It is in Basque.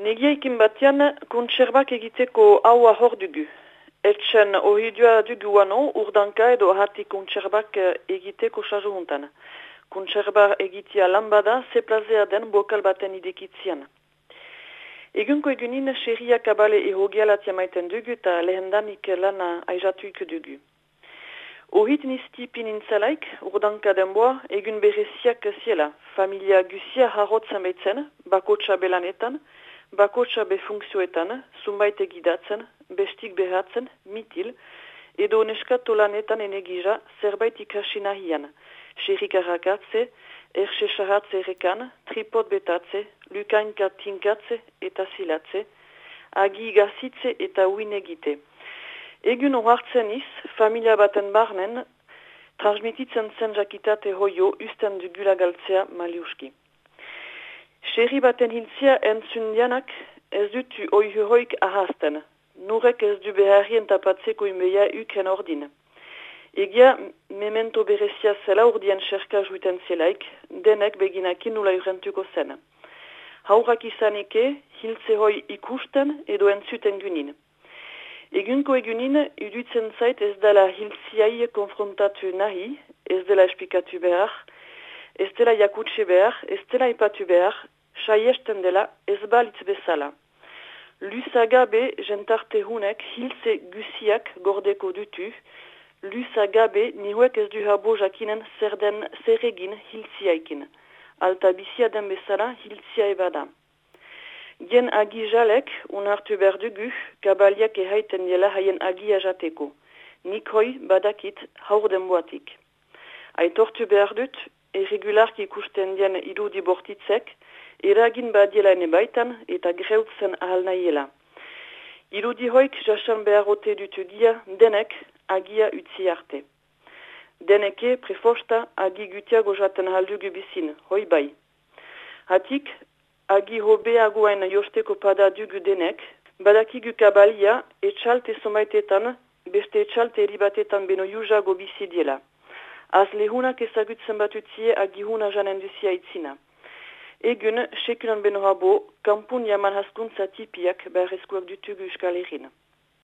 Negiaikin batean, kontserbak egiteko haua hor dugu. Etxen ohidua dugu wano, urdanka edo ahati kontserbak egiteko sazo hontan. Kontserba egitea lan bada, zeplazea den bokal baten idekitzian. Egunko egunin, xerriak abale ehogialatia maiten dugu eta lehendanik lana aizatuik dugu. Ohit nizti pinintzalaik, urdanka denboa, egun bereziak ziela. Familia gusia harrotzen behitzen, bakotxa belanetan, bakotsa be funkzioetan, zunbait egidatzen, bestik behatzen, mitil, edo neskato lanetan enegija zerbait ikasi nahian, xerrik arrakatze, erxe sahatze errekan, tripot betatze, lukainka tinkatze eta silatze, agi gazitze eta uin egite. Egun ohartzen iz, familia baten barnen, transmititzen zen jakitate hoio usten dugula galtzea maliuski. Xerri baten hintzia entzun dianak ez dutu oihuroik ahazten. Nurek ez du beharrien tapatzeko imeia uken ordin. Egia memento berezia zela urdien xerka juiten zelaik, denek beginakin nula urrentuko zen. Haurak izaneke, hiltze hoi ikusten edo entzuten gunin. Egunko egunin, idutzen zait ez dela hiltziai konfrontatu nahi, ez dela esplikatu behar, ez dela jakutse behar, ez dela ipatu behar, saiesten dela ez balitz bezala. Lusagabe jentarte hunek hilze gusiak gordeko dutu, lusagabe nihuek ez du habo jakinen zer den zer egin hilziaikin. Alta bizia den bezala hilzia ebada. Gen agi jalek unartu berdugu kabaliak ehaiten dela haien agia jateko. Nikoi badakit haur denboatik. Aitortu behar dut, irregularki ikusten dien irudi bortitzek, eragin badiela ene baitan eta greutzen ahal nahiela. Irudi hoik jasan beharote dutu dia denek agia utzi arte. Deneke prefosta agi gutiago jaten haldugu bizin, hoi bai. Hatik, agi hobeagoen josteko pada dugu denek, badakigu kabalia etxalte somaitetan, beste etxalte eribatetan beno jujago bizidiela. Az lehunak ezagutzen batutzie agihuna janen duzia itzina. Egun, sekulan beno habo, kampun jaman haskuntza tipiak behar eskuak dutugu euskal